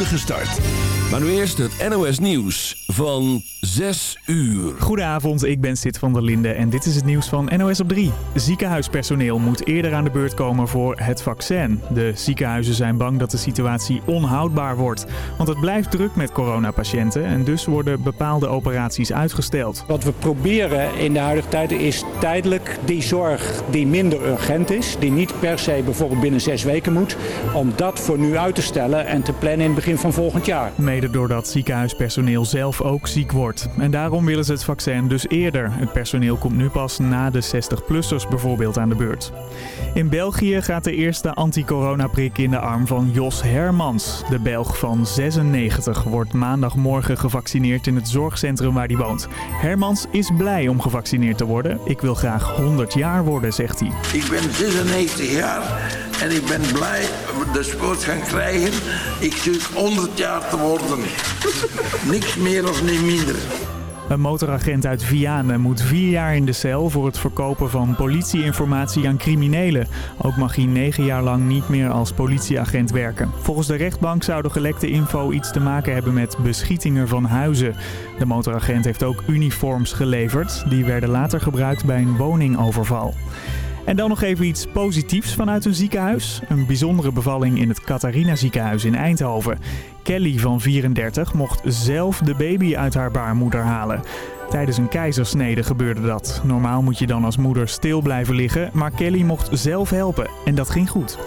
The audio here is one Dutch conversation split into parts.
spoedige start. Maar nu eerst het NOS Nieuws van 6 uur. Goedenavond, ik ben Sid van der Linde en dit is het nieuws van NOS op 3. Ziekenhuispersoneel moet eerder aan de beurt komen voor het vaccin. De ziekenhuizen zijn bang dat de situatie onhoudbaar wordt. Want het blijft druk met coronapatiënten en dus worden bepaalde operaties uitgesteld. Wat we proberen in de huidige tijd is tijdelijk die zorg die minder urgent is, die niet per se bijvoorbeeld binnen zes weken moet, om dat voor nu uit te stellen en te plannen in het begin van volgend jaar. Mede doordat ziekenhuispersoneel zelf ook ziek wordt. En daarom willen ze het vaccin dus eerder. Het personeel komt nu pas na de 60-plussers bijvoorbeeld aan de beurt. In België gaat de eerste anti-coronaprik in de arm van Jos Hermans. De Belg van 96 wordt maandagmorgen gevaccineerd in het zorgcentrum waar hij woont. Hermans is blij om gevaccineerd te worden. Ik wil graag 100 jaar worden, zegt hij. Ik ben 96 jaar en ik ben blij de sport gaan krijgen. Ik zoek 100 jaar te worden. Niks meer of niet minder. Een motoragent uit Vianen moet vier jaar in de cel voor het verkopen van politieinformatie aan criminelen. Ook mag hij negen jaar lang niet meer als politieagent werken. Volgens de rechtbank zou de gelekte info iets te maken hebben met beschietingen van huizen. De motoragent heeft ook uniforms geleverd. Die werden later gebruikt bij een woningoverval. En dan nog even iets positiefs vanuit een ziekenhuis. Een bijzondere bevalling in het Catharina ziekenhuis in Eindhoven. Kelly van 34 mocht zelf de baby uit haar baarmoeder halen. Tijdens een keizersnede gebeurde dat. Normaal moet je dan als moeder stil blijven liggen, maar Kelly mocht zelf helpen. En dat ging goed.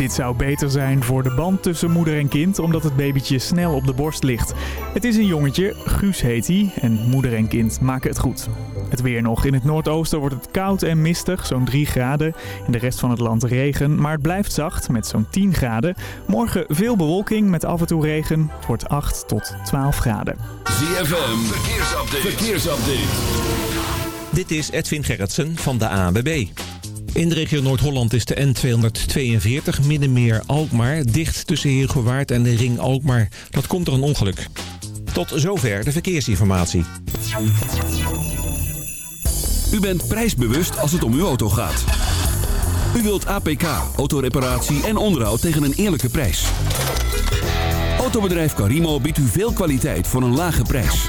Dit zou beter zijn voor de band tussen moeder en kind, omdat het babytje snel op de borst ligt. Het is een jongetje, Guus heet hij, en moeder en kind maken het goed. Het weer nog. In het noordoosten wordt het koud en mistig, zo'n 3 graden. In de rest van het land regen, maar het blijft zacht met zo'n 10 graden. Morgen veel bewolking met af en toe regen. Het wordt 8 tot 12 graden. ZFM, verkeersupdate. verkeersupdate. Dit is Edwin Gerritsen van de ANWB. In de regio Noord-Holland is de N242 Middenmeer Alkmaar dicht tussen Heergewaard en de Ring Alkmaar. Dat komt door een ongeluk. Tot zover de verkeersinformatie. U bent prijsbewust als het om uw auto gaat. U wilt APK, autoreparatie en onderhoud tegen een eerlijke prijs. Autobedrijf Carimo biedt u veel kwaliteit voor een lage prijs.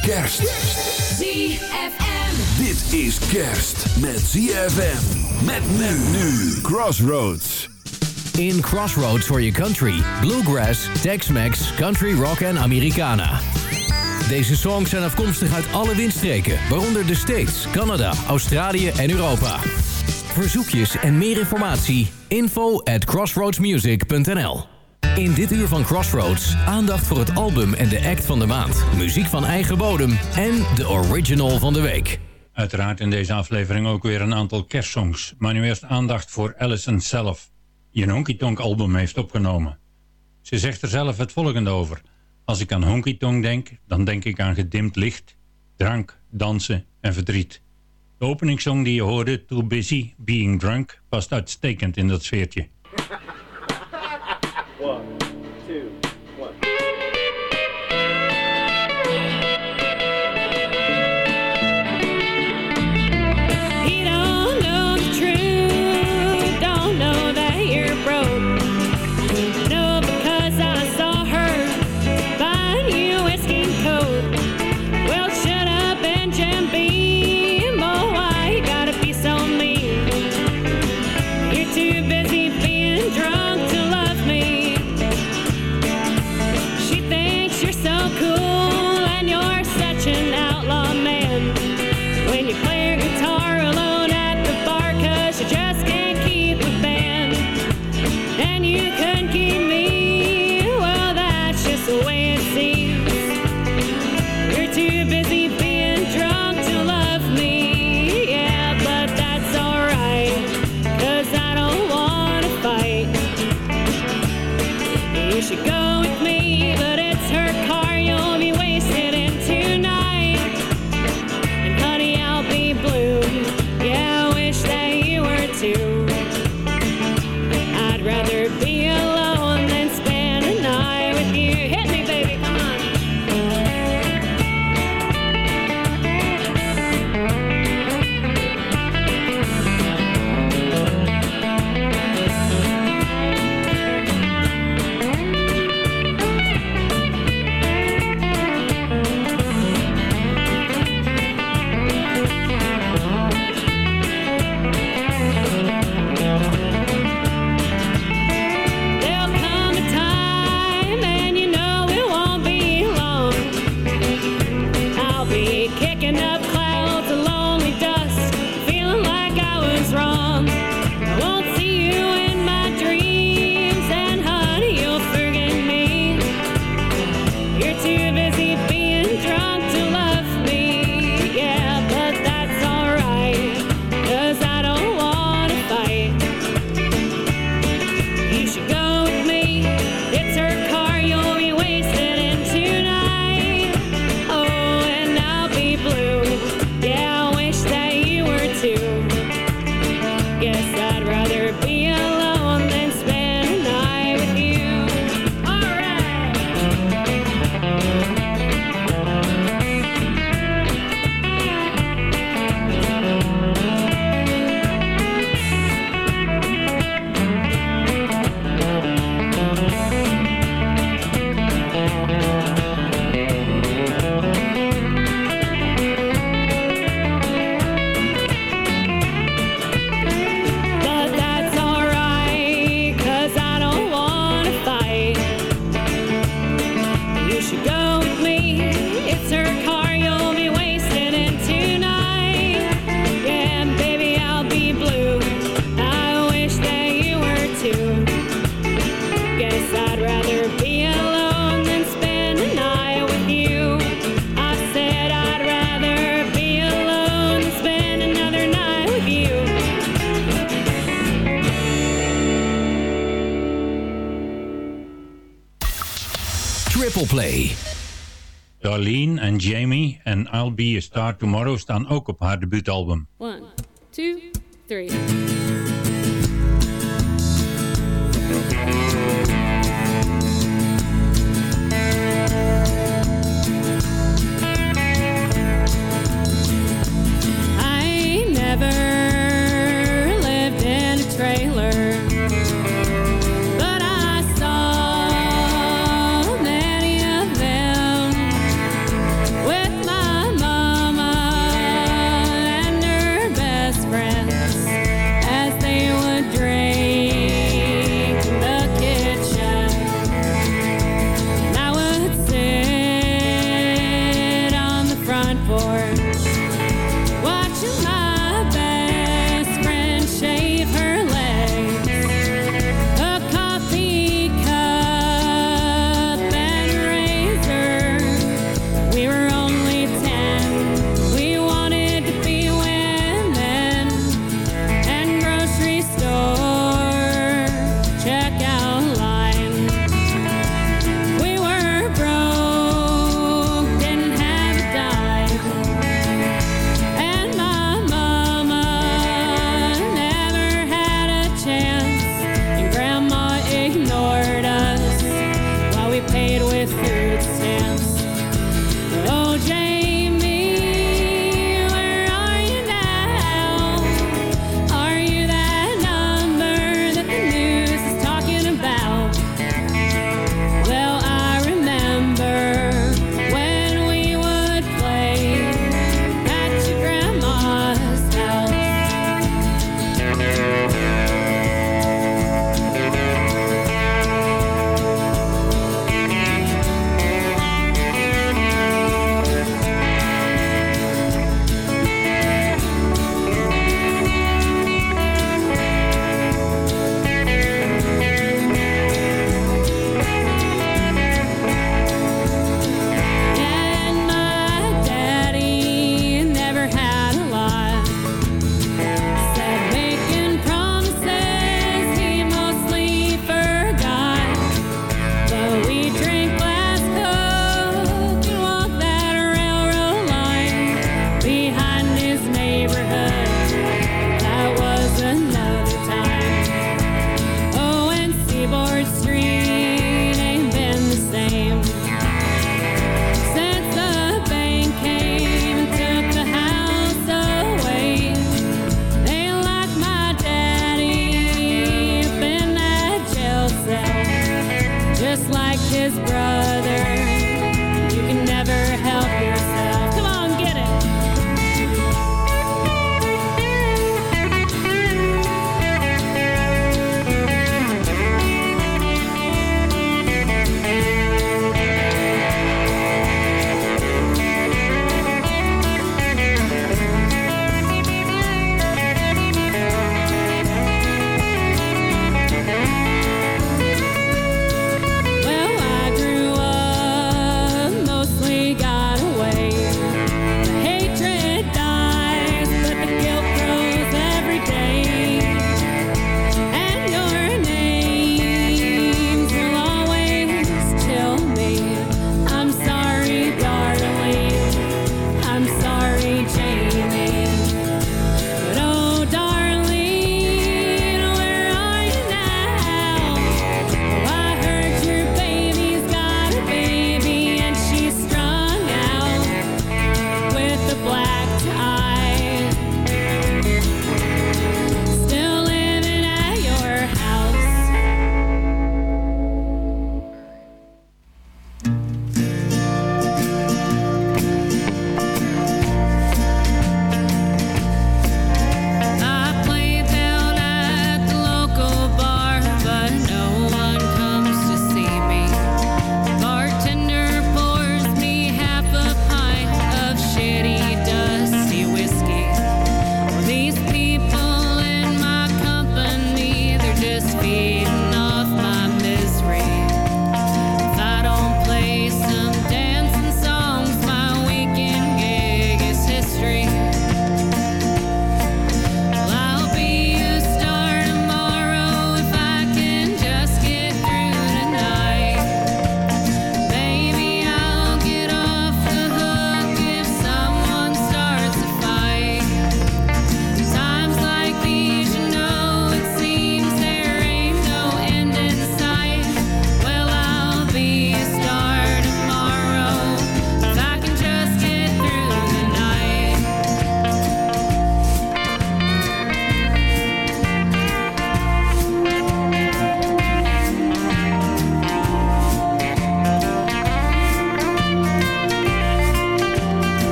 Kerst. ZFM. Dit is kerst met ZFM. Met men nu. Crossroads. In Crossroads for your country. Bluegrass, Tex-Mex, Country Rock en Americana. Deze songs zijn afkomstig uit alle windstreken, waaronder de States, Canada, Australië en Europa. Verzoekjes en meer informatie, info at crossroadsmusic.nl In dit uur van Crossroads, aandacht voor het album en de act van de maand. Muziek van eigen bodem en de original van de week. Uiteraard in deze aflevering ook weer een aantal kerstsongs. Maar nu eerst aandacht voor Alison zelf, die een Honky Tonk album heeft opgenomen. Ze zegt er zelf het volgende over. Als ik aan Honky Tonk denk, dan denk ik aan gedimd licht, drank, dansen en verdriet. De openingssong die je hoorde, Too Busy Being Drunk, past uitstekend in dat sfeertje. Charlene en Jamie en I'll Be A Star Tomorrow staan ook op haar debuutalbum. One, two, three.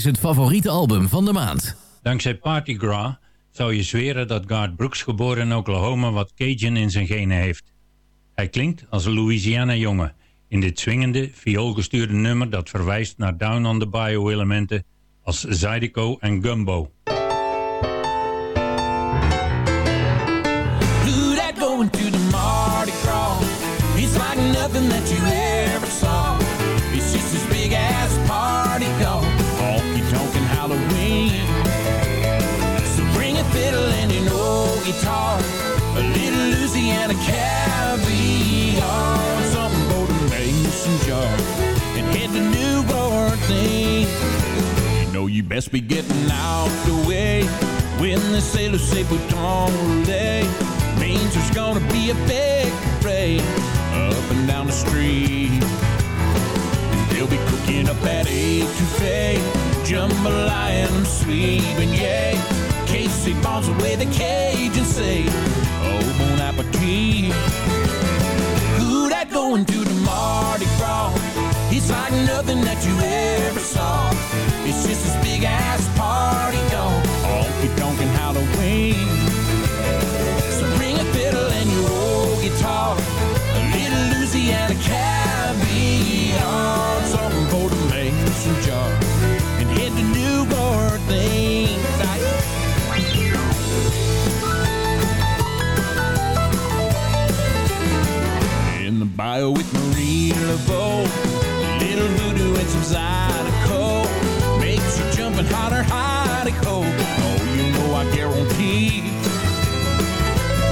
Is het favoriete album van de maand. Dankzij Party Gras zou je zweren dat Garth Brooks geboren in Oklahoma wat Cajun in zijn genen heeft. Hij klinkt als een Louisiana-jongen in dit swingende, vioolgestuurde nummer dat verwijst naar Down on the Bayou elementen als Zydeco en Gumbo. Best be getting out the way when the sailors say bouton roulette means there's gonna be a big parade up and down the street. They'll be cooking up that etouffee, jambalaya and sweet beignet. Casey bombs away the cage and say, oh, bon appetit. Who that going to the Mardi Gras? It's like nothing that you ever saw. It's just this big ass party gone. Honky tonk and Halloween. So bring a fiddle and your old guitar. A little Louisiana caviar. Something for the mason jar. And head to New Orleans. In the bio with Marie LeBeau. Little voodoo and some Zydeco. Jumping hotter, hotter, cold. Oh, you know I guarantee.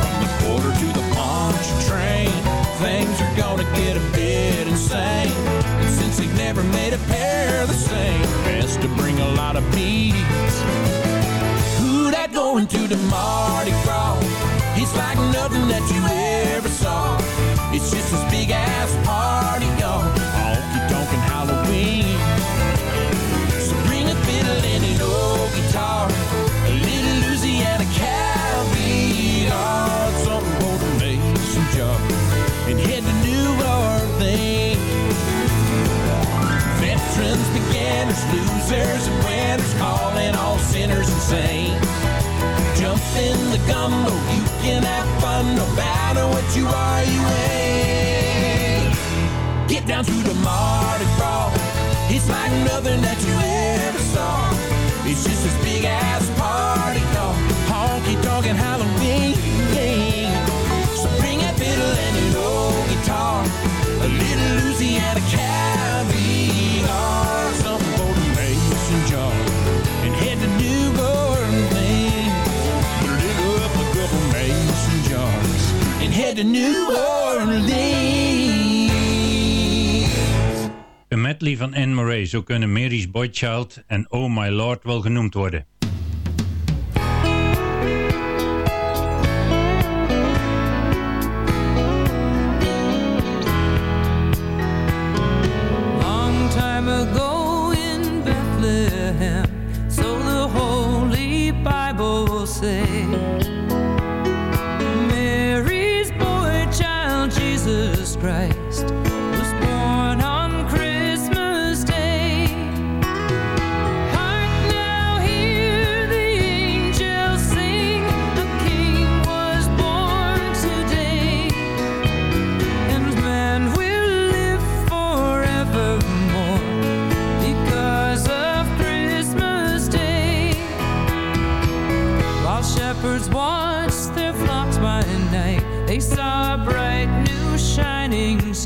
From the quarter to the punch train, things are gonna get a bit insane. And since they've never made a pair the same, best to bring a lot of beats. Who that going to the Mardi Gras? It's like nothing that you ever saw. It's just this big ass party, y'all. Losers, and winners, calling all sinners insane. Jump in the gumbo, you can have fun no matter what you are, you ain't. Get down to the Mardi Gras, it's like nothing that you ever saw. It's just this big ass party called Honky Tonk and Halloween. To New Orleans. Een medley van Anne Murray, zo kunnen Mary's Boy Child en Oh My Lord wel genoemd worden.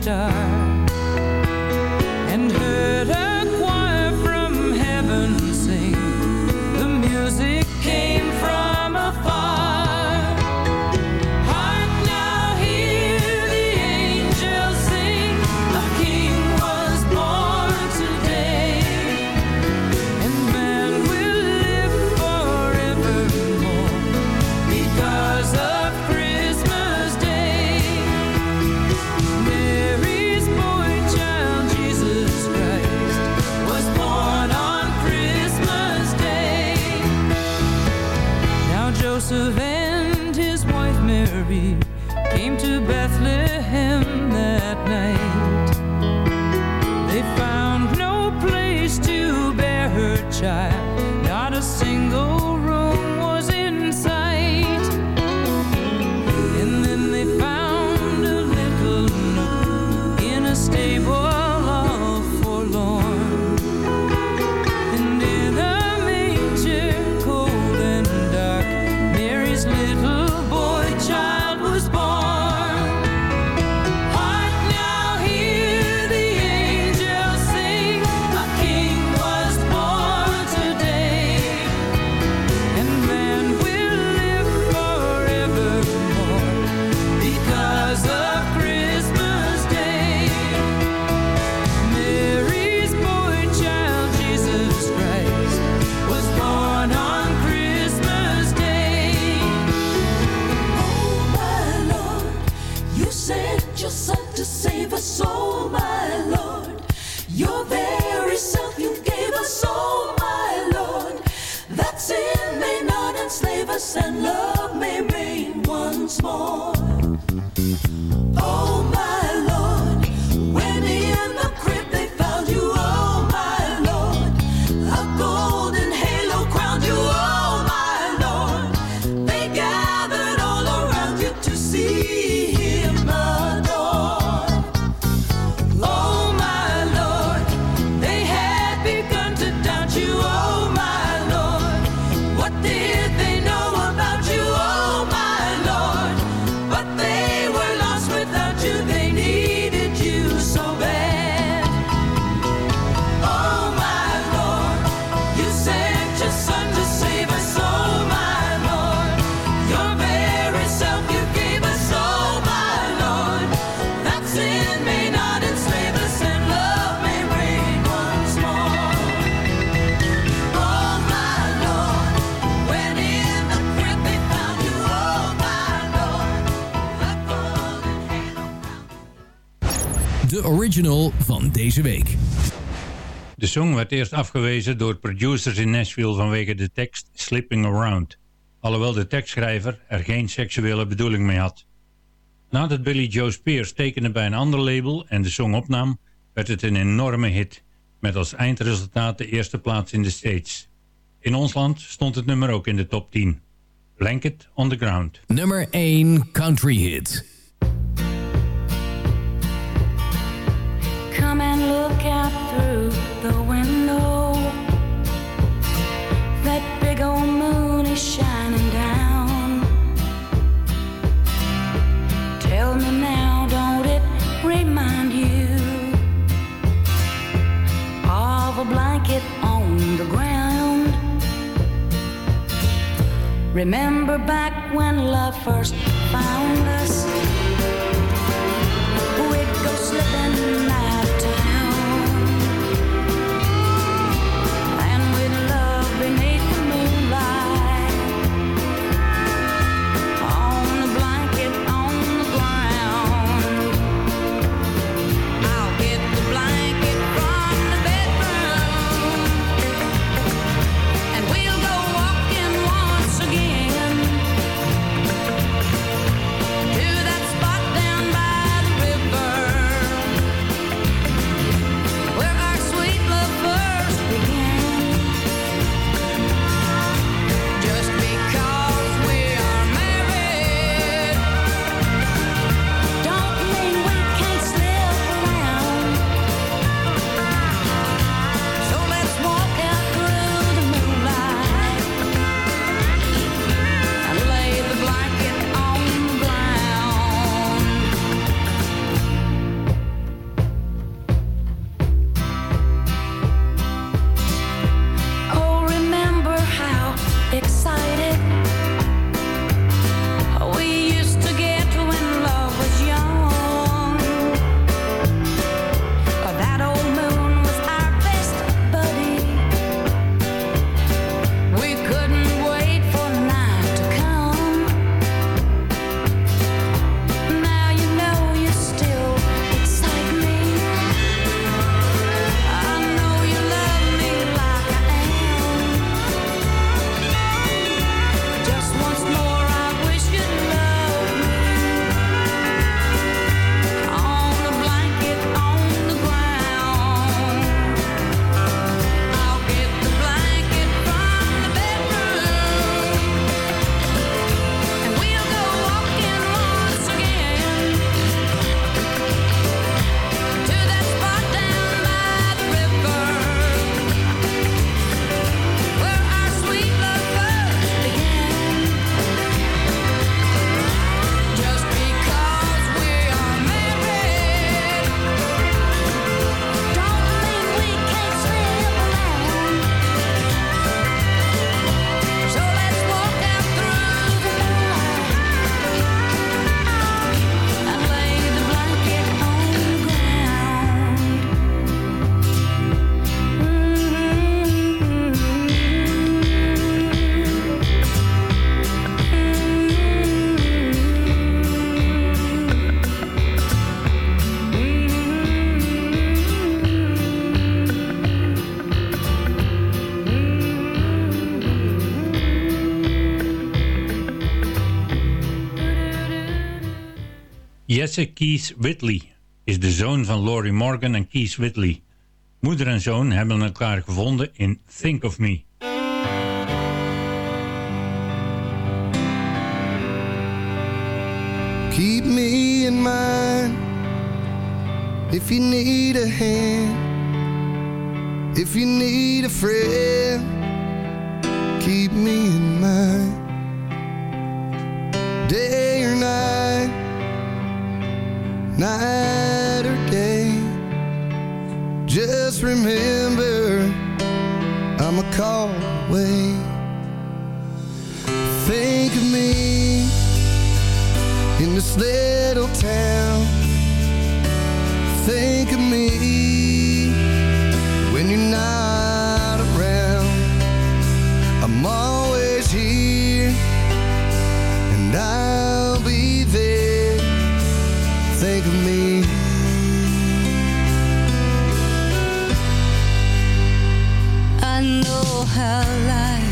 sister. Original van deze week. De song werd eerst afgewezen door producers in Nashville vanwege de tekst Slipping Around, alhoewel de tekstschrijver er geen seksuele bedoeling mee had. Nadat Billy Joe Spears tekende bij een ander label en de song opnam, werd het een enorme hit, met als eindresultaat de eerste plaats in de States. In ons land stond het nummer ook in de top 10. Blanket on the Ground. Nummer 1 country hit. Come and look out through the window. That big old moon is shining down. Tell me now, don't it remind you of a blanket on the ground? Remember back when love first found us? Jesse Keith Whitley is de zoon van Laurie Morgan en Keith Whitley. Moeder en zoon hebben elkaar gevonden in Think of Me. Keep me in mind if you need a hand, if you need a friend. Keep me in mind, night or day. Just remember, I'm a call away. Think of me in this little town. Think of me Know how life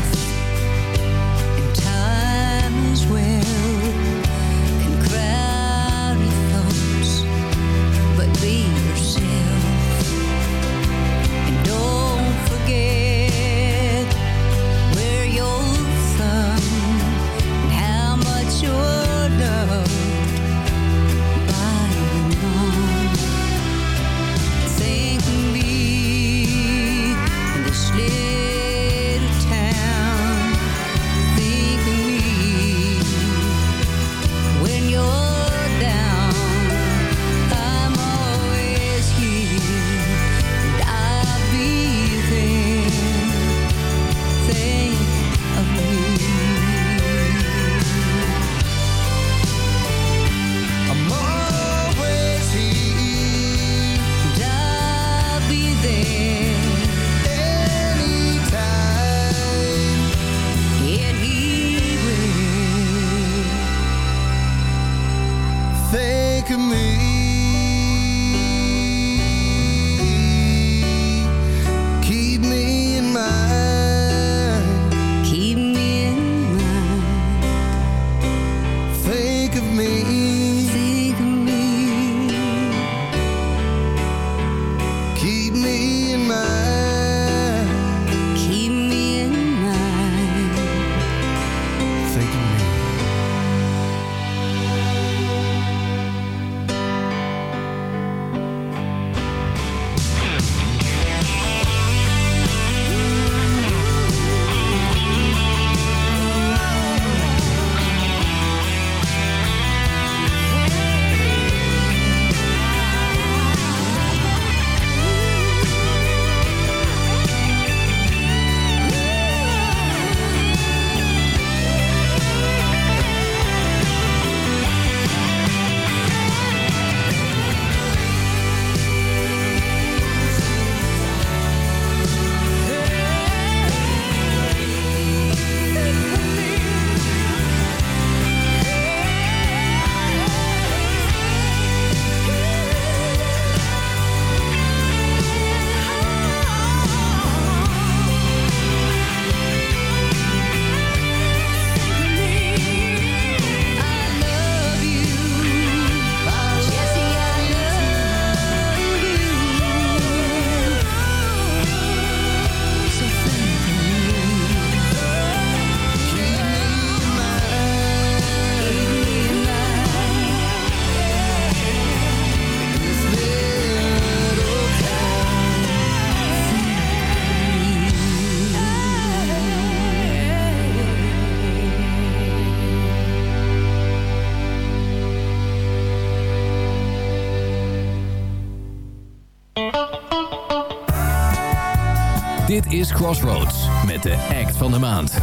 Crossroads met de act van de maand.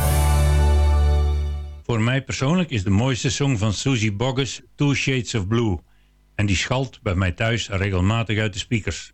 Voor mij persoonlijk is de mooiste song van Susie Boggess Two Shades of Blue. En die schalt bij mij thuis regelmatig uit de speakers.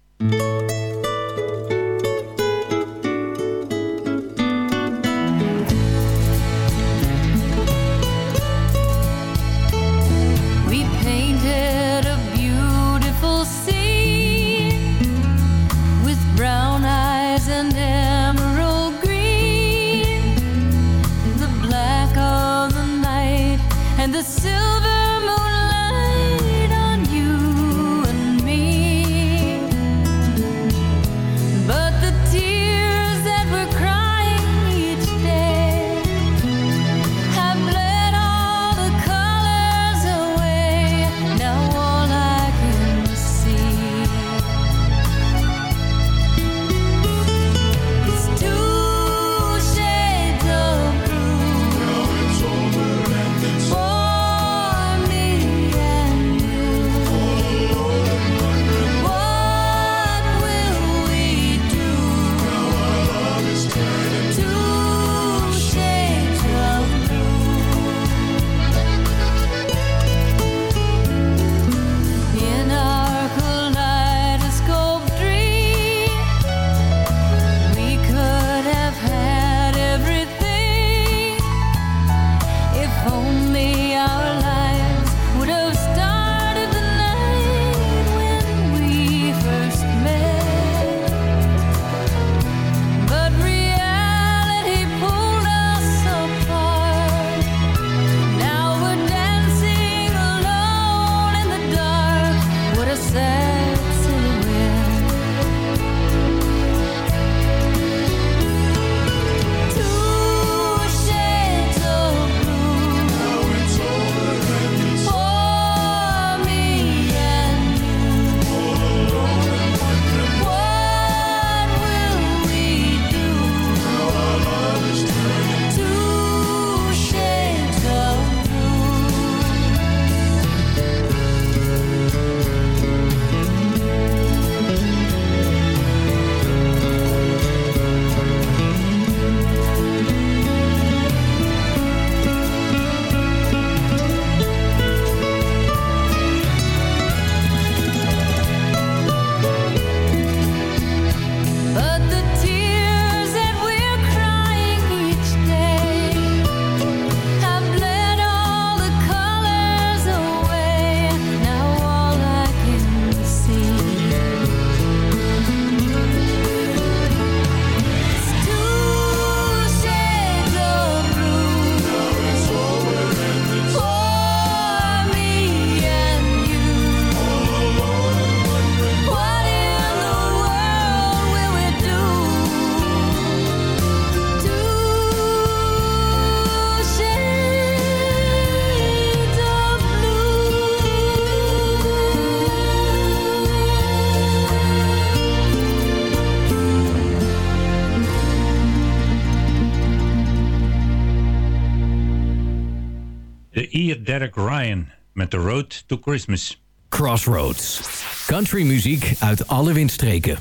The Road to Christmas. Crossroads. Country muziek uit alle windstreken.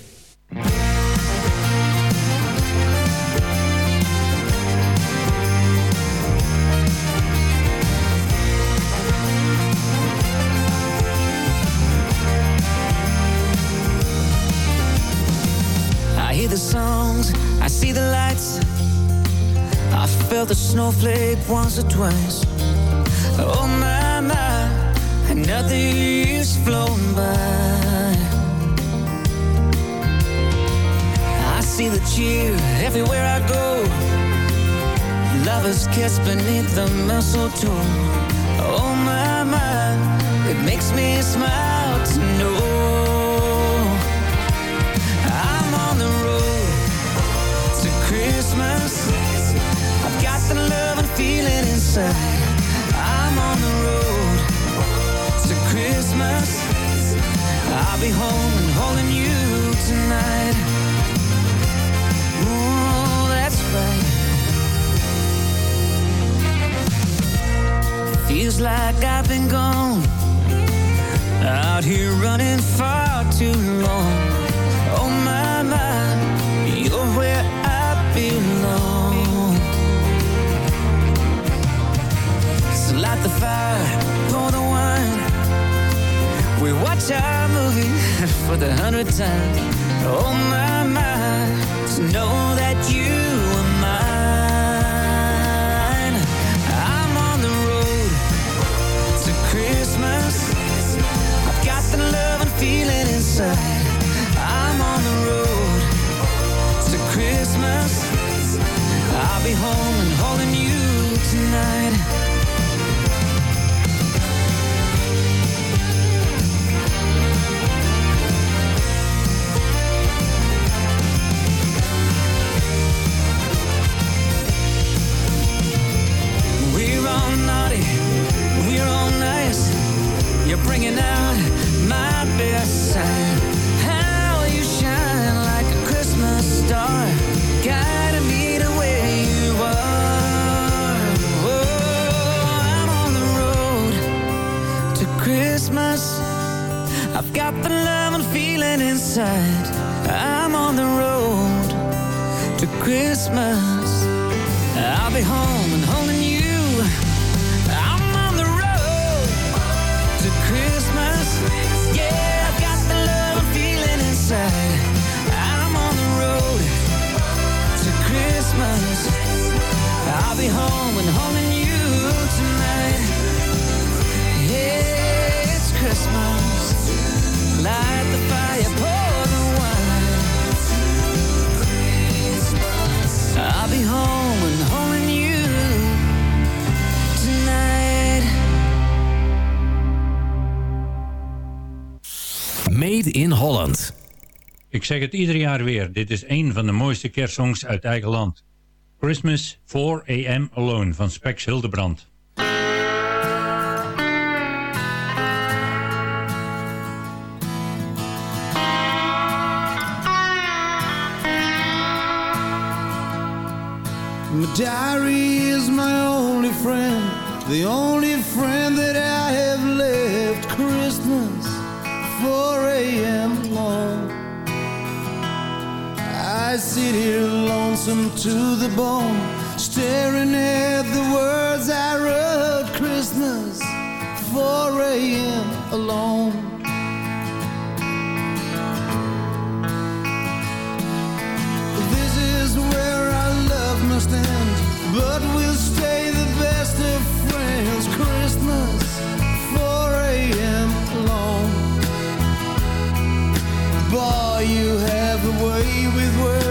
I hear the songs, I see the lights. I felt the snowflake once or twice. Oh my, my, another year's flown by. I see the cheer everywhere I go. Lovers kiss beneath the mistletoe. Oh my, my, it makes me smile to know. I'm on the road to Christmas. I've got feeling inside. Be home and holding you tonight. Oh, that's right. Feels like I've been gone. Out here running far too long. Oh my, my, you're where I belong. So light the fire. We watch our movie for the hundredth time. Oh my, my, to know that you are mine. I'm on the road to Christmas. I've got the love and feeling inside. I'm on the road to Christmas. I'll be home and holding you tonight. You're bringing out my best side. How you shine like a Christmas star, guiding me to where you are. Oh, I'm on the road to Christmas. I've got the love and feeling inside. I'm on the road to Christmas. I'll be home and holding Christmas. I'll be home and holding you tonight. Yeah, it's Christmas. Light the fire, pour the wine. I'll be home and holding you tonight. Made in Holland. Ik zeg het ieder jaar weer, dit is een van de mooiste kerstsongs uit eigen land. Christmas 4 AM Alone van Spex Hildebrand. My diary is my only friend, the only friend that I have left. Christmas, 4 a.m. long. I sit here lonesome to the bone, staring at the words I wrote. Christmas, 4 a.m. alone. This is where our love must end, but we'll play with words.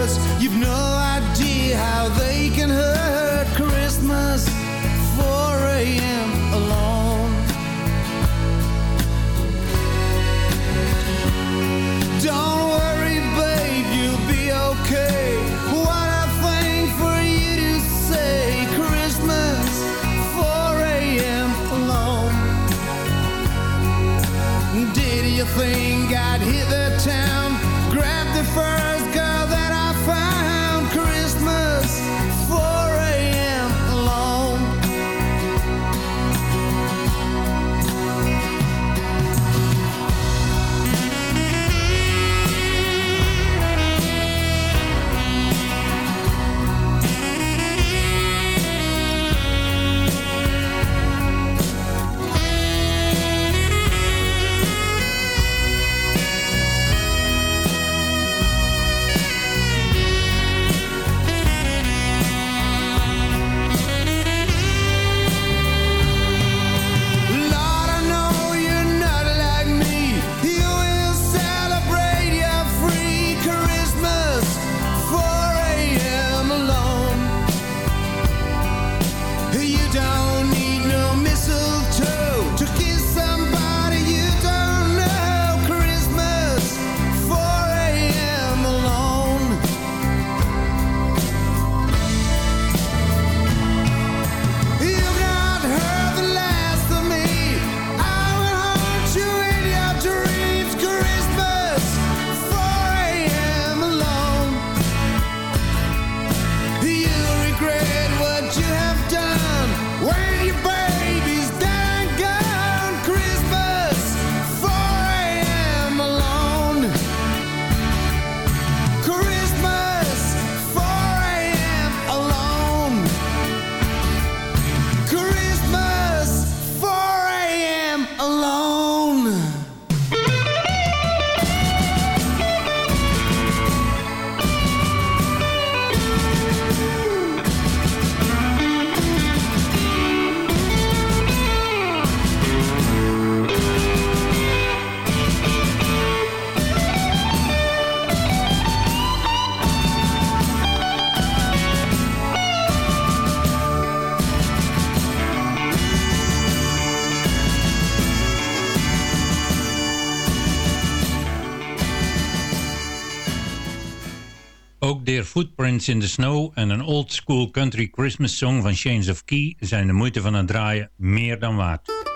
In the Snow en een old school country Christmas song van Chains of Key zijn de moeite van het draaien meer dan waard.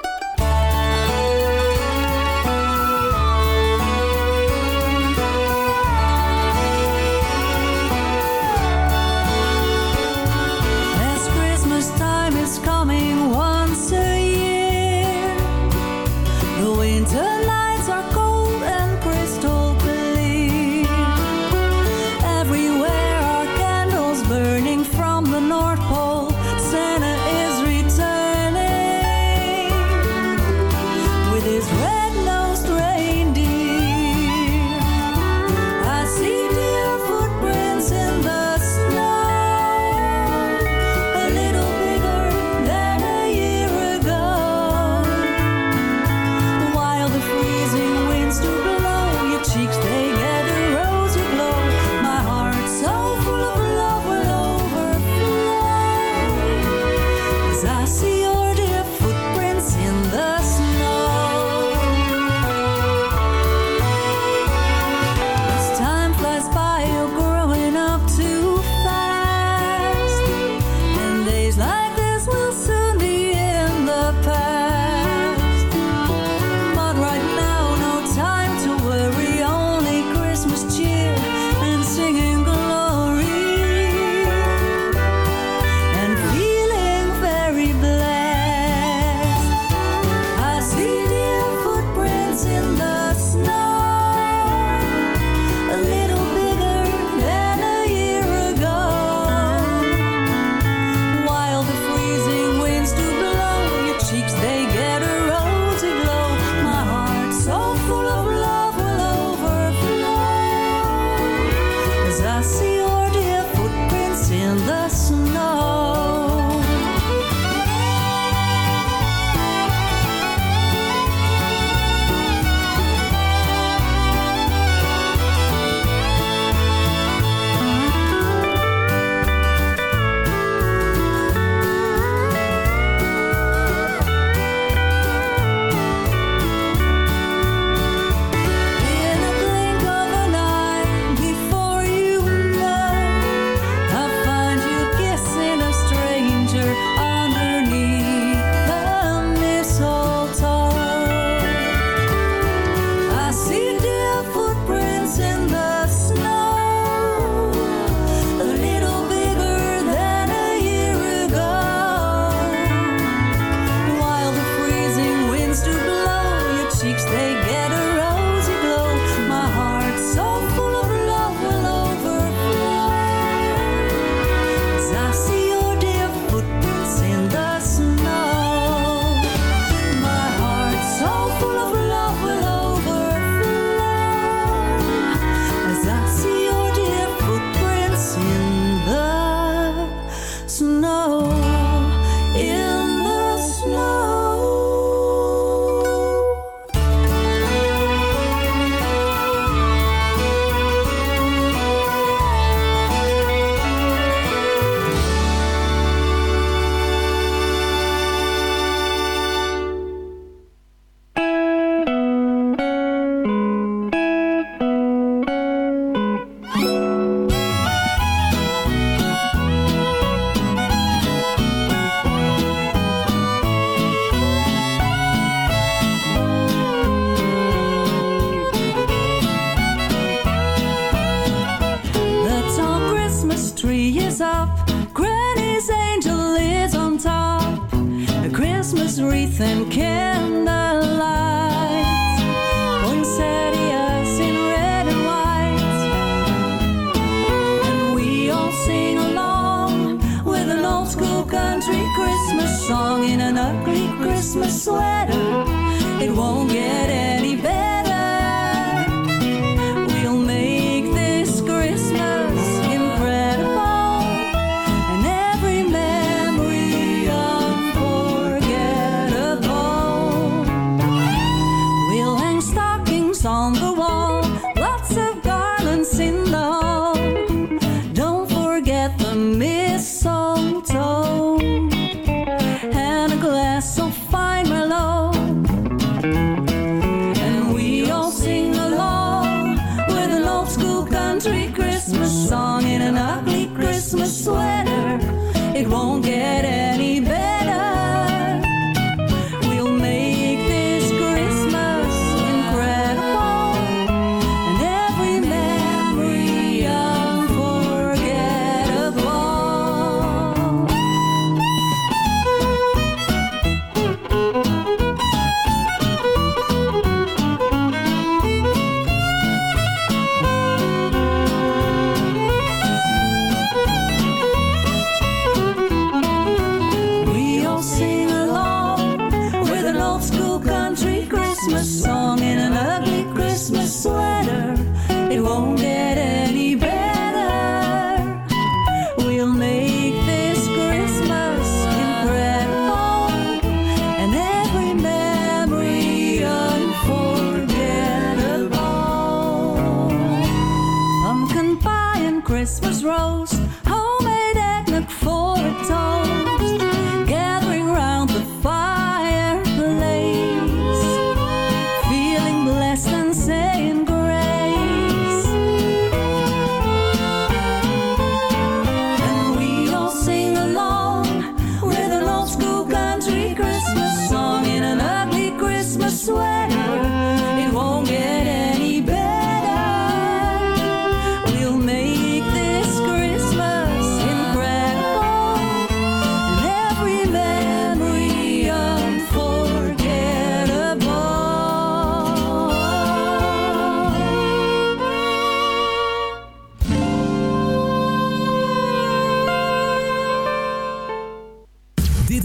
miss. So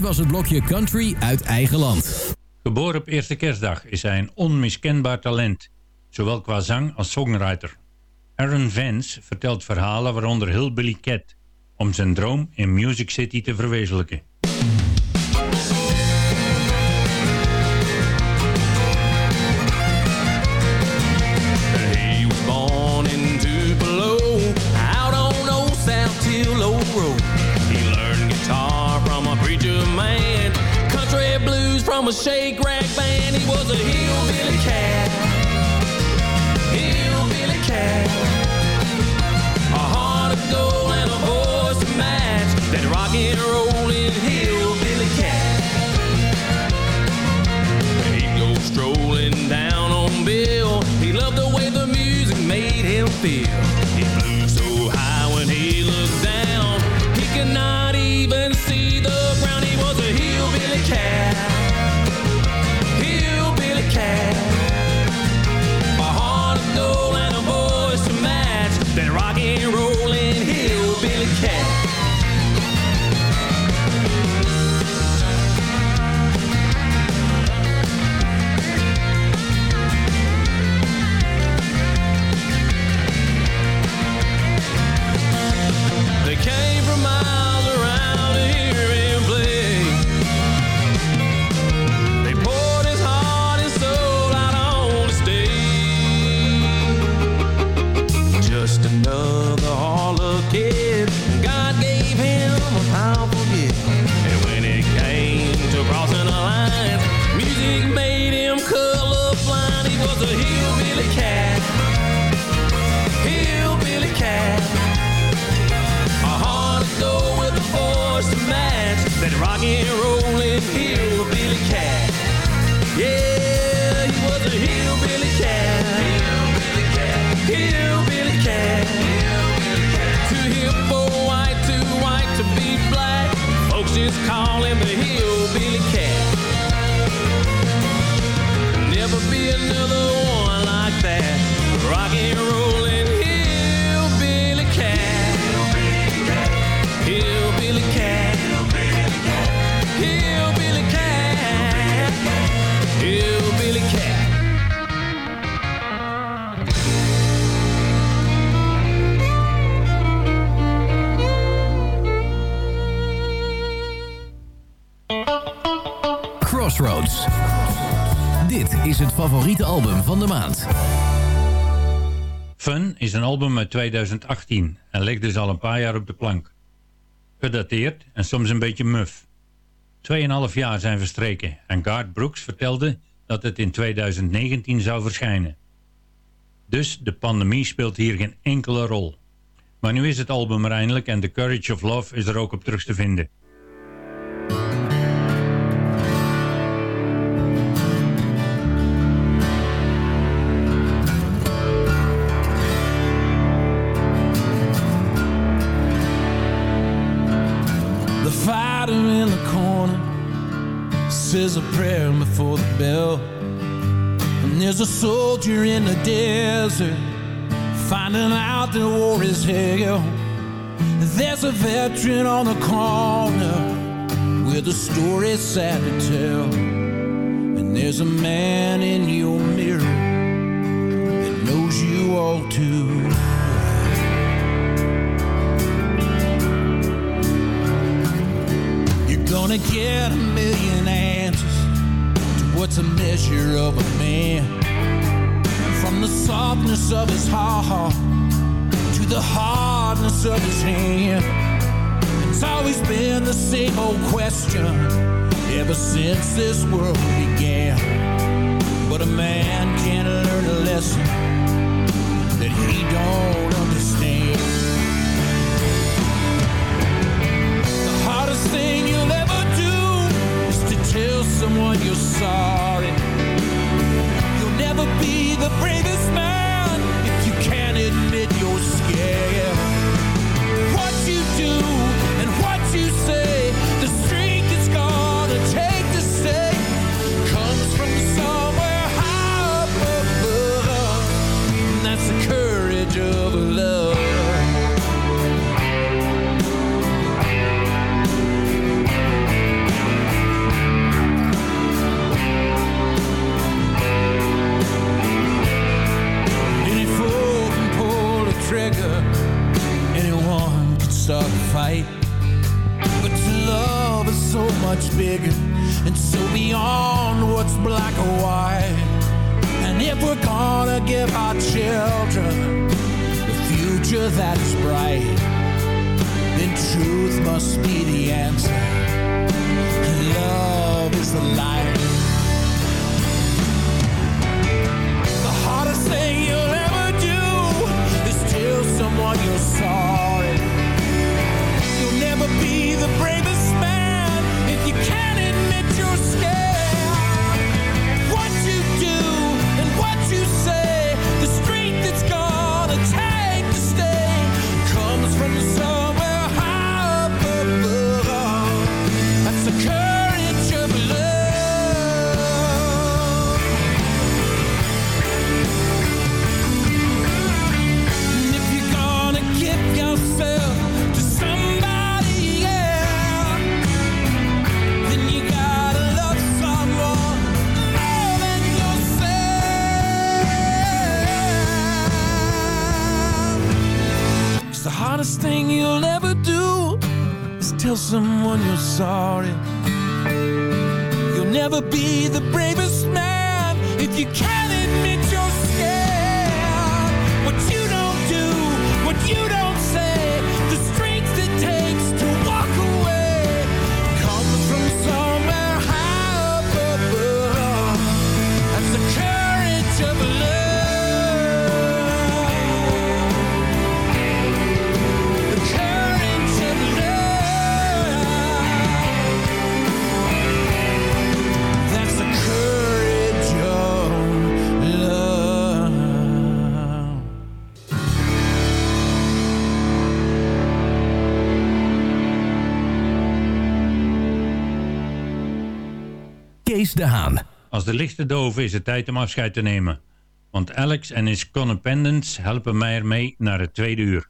was het blokje Country uit eigen land. Geboren op eerste kerstdag is hij een onmiskenbaar talent, zowel qua zang als songwriter. Aaron Vance vertelt verhalen waaronder Hillbilly Cat, om zijn droom in Music City te verwezenlijken. From a shake rag band. He was a hillbilly cat, hillbilly cat, a heart of gold and a voice to match that rock and rollin' hillbilly is het favoriete album van de maand. Fun is een album uit 2018 en ligt dus al een paar jaar op de plank. Gedateerd en soms een beetje muf. Tweeënhalf jaar zijn verstreken en Garth Brooks vertelde dat het in 2019 zou verschijnen. Dus de pandemie speelt hier geen enkele rol. Maar nu is het album er eindelijk en The Courage of Love is er ook op terug te vinden. Says a prayer before the bell. And there's a soldier in the desert finding out that war is hell. There's a veteran on the corner with a story sad to tell. And there's a man in your mirror that knows you all too gonna get a million what's a measure of a man. From the softness of his heart to the hardness of his hand. It's always been the same old question ever since this world began. But a man can't learn a lesson that he don't understand. The hardest thing you'll someone you're sorry. You'll never be the bravest man if you can't admit you're scared. What you do start a fight. But love is so much bigger and so beyond what's black or white. And if we're gonna give our children the future that is bright, then truth must be the answer. Als de lichten doven is het tijd om afscheid te nemen. Want Alex en his Condependents helpen mij ermee naar het tweede uur.